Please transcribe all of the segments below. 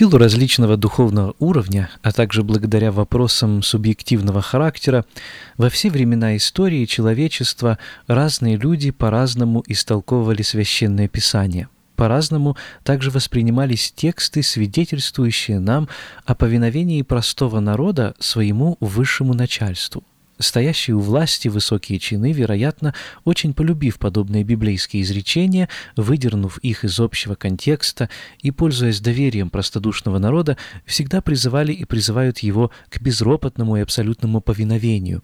Силу различного духовного уровня, а также благодаря вопросам субъективного характера, во все времена истории человечества разные люди по-разному истолковывали священное писание. По-разному также воспринимались тексты, свидетельствующие нам о повиновении простого народа своему высшему начальству. Стоящие у власти высокие чины, вероятно, очень полюбив подобные библейские изречения, выдернув их из общего контекста и, пользуясь доверием простодушного народа, всегда призывали и призывают его к безропотному и абсолютному повиновению.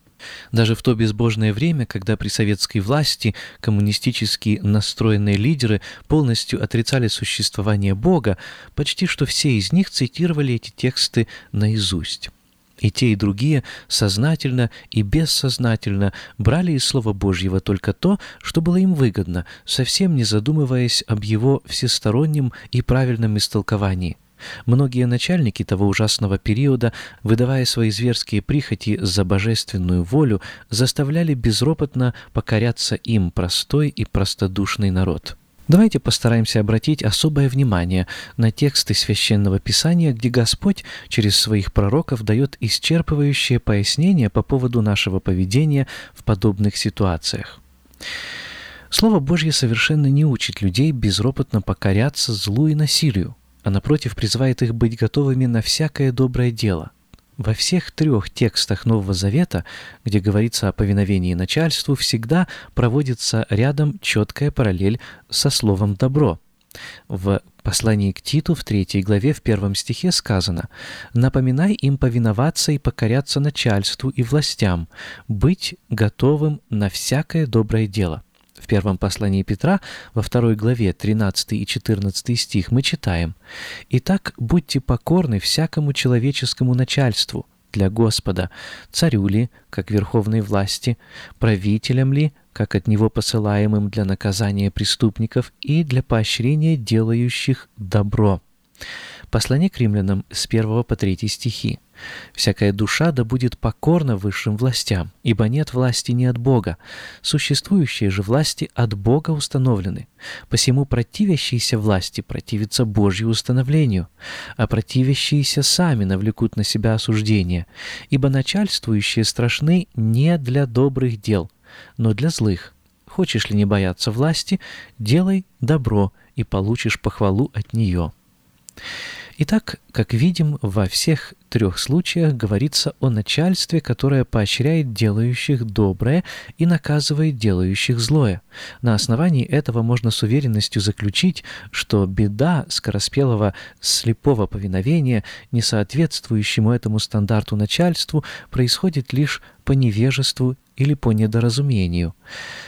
Даже в то безбожное время, когда при советской власти коммунистически настроенные лидеры полностью отрицали существование Бога, почти что все из них цитировали эти тексты наизусть. И те, и другие сознательно и бессознательно брали из Слова Божьего только то, что было им выгодно, совсем не задумываясь об его всестороннем и правильном истолковании. Многие начальники того ужасного периода, выдавая свои зверские прихоти за божественную волю, заставляли безропотно покоряться им простой и простодушный народ. Давайте постараемся обратить особое внимание на тексты Священного Писания, где Господь через своих пророков дает исчерпывающее пояснение по поводу нашего поведения в подобных ситуациях. Слово Божье совершенно не учит людей безропотно покоряться злу и насилию, а напротив призывает их быть готовыми на всякое доброе дело. Во всех трех текстах Нового Завета, где говорится о повиновении начальству, всегда проводится рядом четкая параллель со словом «добро». В послании к Титу в третьей главе в первом стихе сказано «Напоминай им повиноваться и покоряться начальству и властям, быть готовым на всякое доброе дело». В первом послании Петра, во второй главе, 13 и 14 стих, мы читаем «Итак, будьте покорны всякому человеческому начальству для Господа, царю ли, как верховной власти, правителям ли, как от него посылаемым для наказания преступников и для поощрения делающих добро». Послание к римлянам с 1 по 3 стихи. «Всякая душа да будет покорна высшим властям, ибо нет власти не от Бога. Существующие же власти от Бога установлены. Посему противящиеся власти противятся Божью установлению, а противящиеся сами навлекут на себя осуждение, ибо начальствующие страшны не для добрых дел, но для злых. Хочешь ли не бояться власти, делай добро, и получишь похвалу от нее». Итак, как видим, во всех трех случаях говорится о начальстве, которое поощряет делающих доброе и наказывает делающих злое. На основании этого можно с уверенностью заключить, что беда скороспелого слепого повиновения, не соответствующему этому стандарту начальству, происходит лишь по невежеству или по недоразумению.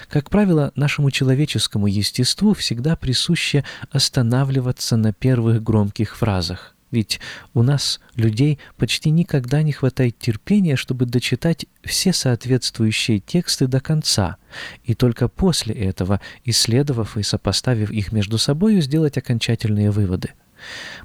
Как правило, нашему человеческому естеству всегда присуще останавливаться на первых громких фразах. Ведь у нас, людей, почти никогда не хватает терпения, чтобы дочитать все соответствующие тексты до конца, и только после этого, исследовав и сопоставив их между собой, сделать окончательные выводы.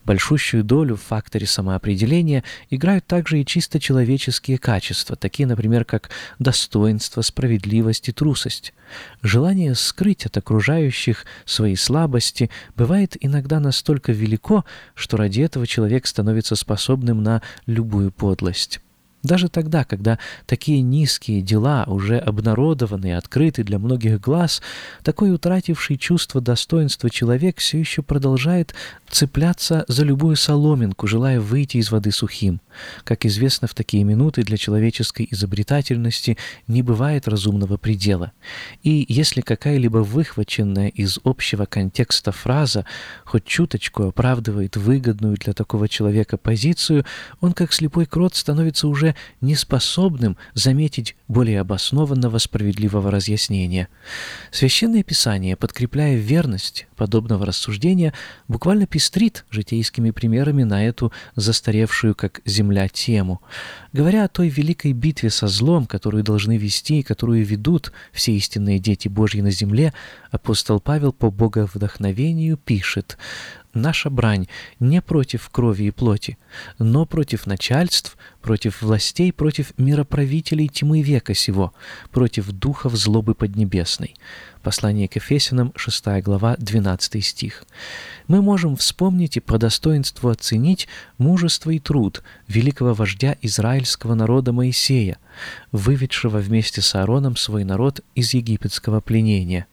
Большущую долю в факторе самоопределения играют также и чисто человеческие качества, такие, например, как достоинство, справедливость и трусость. Желание скрыть от окружающих свои слабости бывает иногда настолько велико, что ради этого человек становится способным на любую подлость. Даже тогда, когда такие низкие дела уже обнародованы и открыты для многих глаз, такой утративший чувство достоинства человек все еще продолжает цепляться за любую соломинку, желая выйти из воды сухим. Как известно, в такие минуты для человеческой изобретательности не бывает разумного предела. И если какая-либо выхваченная из общего контекста фраза хоть чуточку оправдывает выгодную для такого человека позицию, он, как слепой крот, становится уже неспособным заметить более обоснованного справедливого разъяснения. Священное Писание, подкрепляя верность подобного рассуждения, буквально пестрит житейскими примерами на эту застаревшую как земля тему. Говоря о той великой битве со злом, которую должны вести и которую ведут все истинные дети Божьи на земле, апостол Павел по боговдохновению пишет Наша брань не против крови и плоти, но против начальств, против властей, против мироправителей тьмы века сего, против духов злобы поднебесной. Послание к Ефесянам, 6 глава, 12 стих. Мы можем вспомнить и по достоинству оценить мужество и труд великого вождя израильского народа Моисея, выведшего вместе с Аароном свой народ из египетского пленения.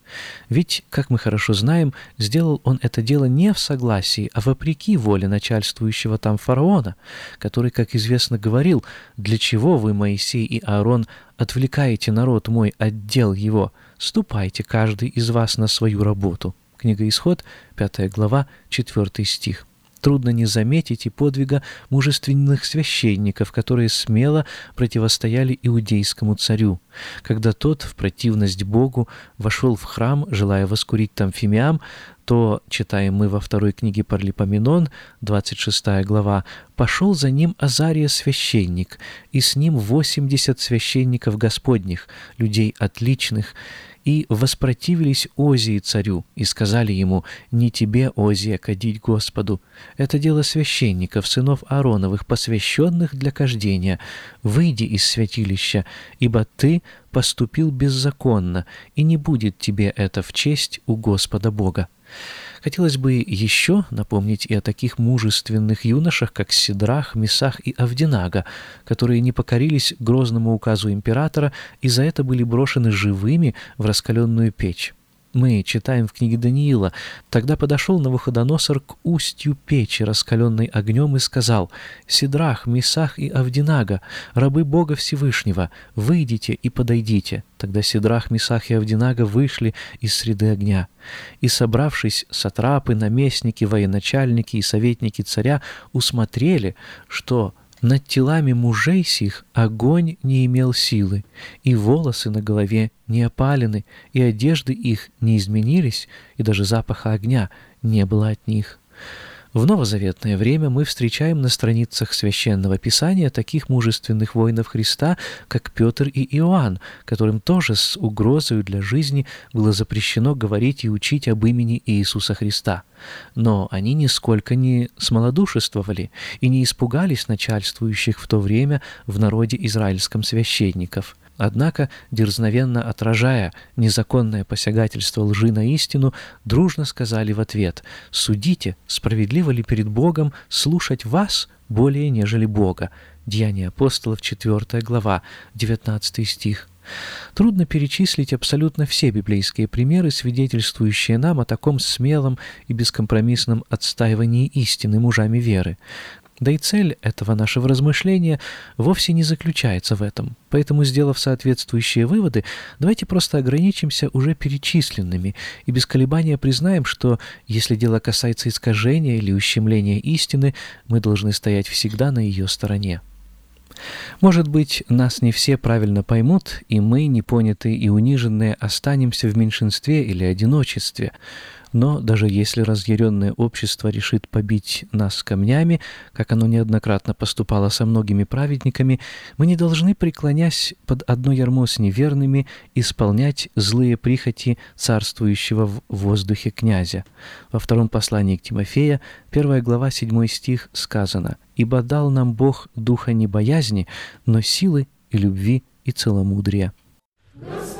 Ведь, как мы хорошо знаем, сделал он это дело не в согласии, а вопреки воле начальствующего там фараона, который, как известно, говорил, «Для чего вы, Моисей и Аарон, отвлекаете народ мой от дел его? Ступайте каждый из вас на свою работу». Книга Исход, 5 глава, 4 стих. Трудно не заметить и подвига мужественных священников, которые смело противостояли иудейскому царю. Когда тот, в противность Богу, вошел в храм, желая воскурить там фимиам, то, читаем мы во второй книге Парлипоменон, 26 глава, «пошел за ним Азария священник, и с ним восемьдесят священников Господних, людей отличных, и воспротивились Озии царю, и сказали ему, «Не тебе, Озия, кадить Господу. Это дело священников, сынов Аароновых, посвященных для кождения. Выйди из святилища, ибо ты поступил беззаконно, и не будет тебе это в честь у Господа Бога». Хотелось бы еще напомнить и о таких мужественных юношах, как Сидрах, Месах и Авдинага, которые не покорились грозному указу императора и за это были брошены живыми в раскаленную печь. Мы читаем в книге Даниила, «Тогда подошел Навуходоносор к устью печи, раскаленной огнем, и сказал, «Сидрах, Месах и Авдинага, рабы Бога Всевышнего, выйдите и подойдите». Тогда Сидрах, Месах и Авдинага вышли из среды огня. И, собравшись, сатрапы, наместники, военачальники и советники царя усмотрели, что над телами мужей сих огонь не имел силы, и волосы на голове не опалены, и одежды их не изменились, и даже запаха огня не было от них. В новозаветное время мы встречаем на страницах Священного Писания таких мужественных воинов Христа, как Петр и Иоанн, которым тоже с угрозой для жизни было запрещено говорить и учить об имени Иисуса Христа. Но они нисколько не смолодушествовали и не испугались начальствующих в то время в народе израильском священников. Однако, дерзновенно отражая незаконное посягательство лжи на истину, дружно сказали в ответ «Судите, справедливо ли перед Богом слушать вас более, нежели Бога?» Деяния апостолов, 4 глава, 19 стих. Трудно перечислить абсолютно все библейские примеры, свидетельствующие нам о таком смелом и бескомпромиссном отстаивании истины мужами веры. Да и цель этого нашего размышления вовсе не заключается в этом. Поэтому, сделав соответствующие выводы, давайте просто ограничимся уже перечисленными и без колебания признаем, что если дело касается искажения или ущемления истины, мы должны стоять всегда на ее стороне. Может быть, нас не все правильно поймут, и мы, непонятые и униженные, останемся в меньшинстве или одиночестве. Но даже если разъяренное общество решит побить нас камнями, как оно неоднократно поступало со многими праведниками, мы не должны, преклонясь под одно ярмо с неверными, исполнять злые прихоти царствующего в воздухе князя. Во втором послании к Тимофея, 1 глава, 7 стих сказано «Ибо дал нам Бог духа не боязни, но силы и любви и целомудрия». Господь!